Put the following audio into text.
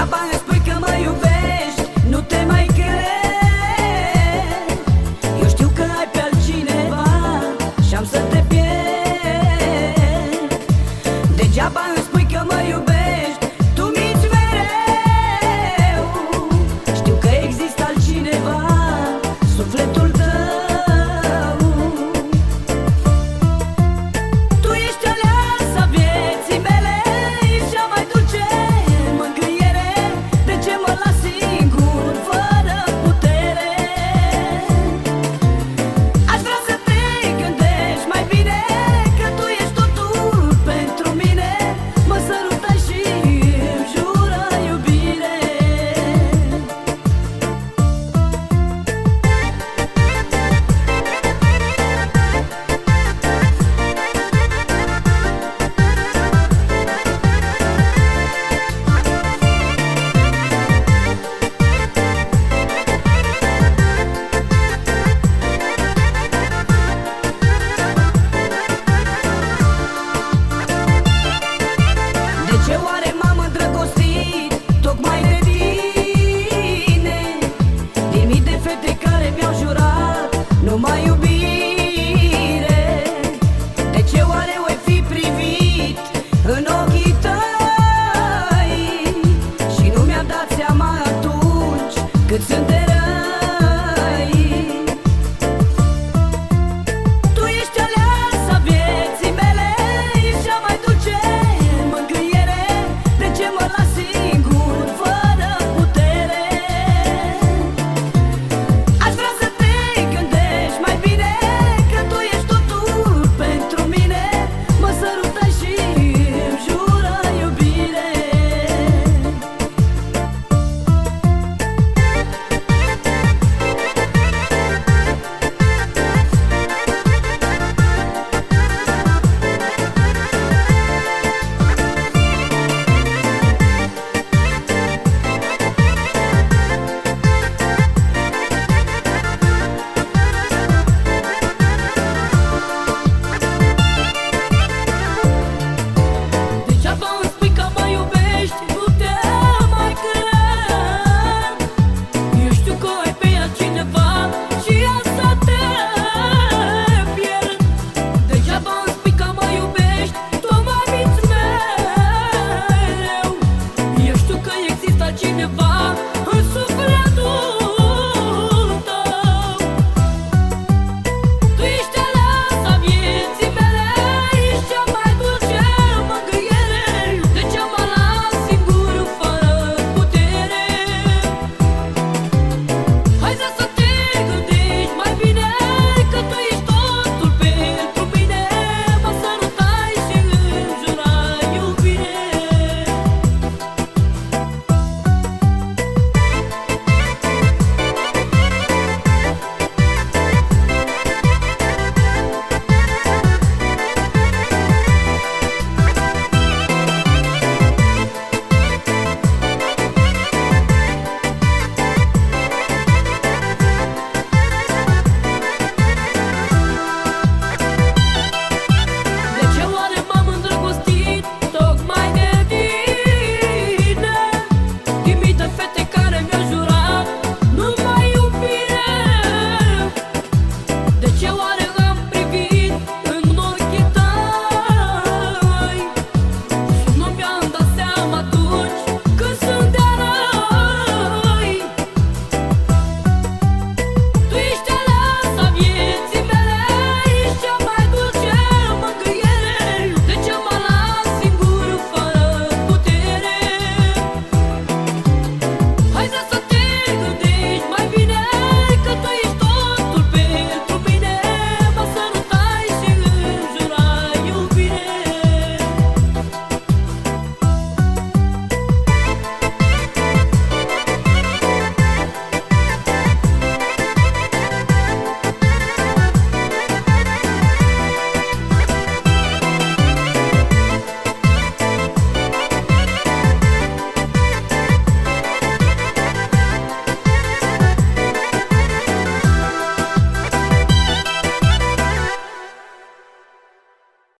La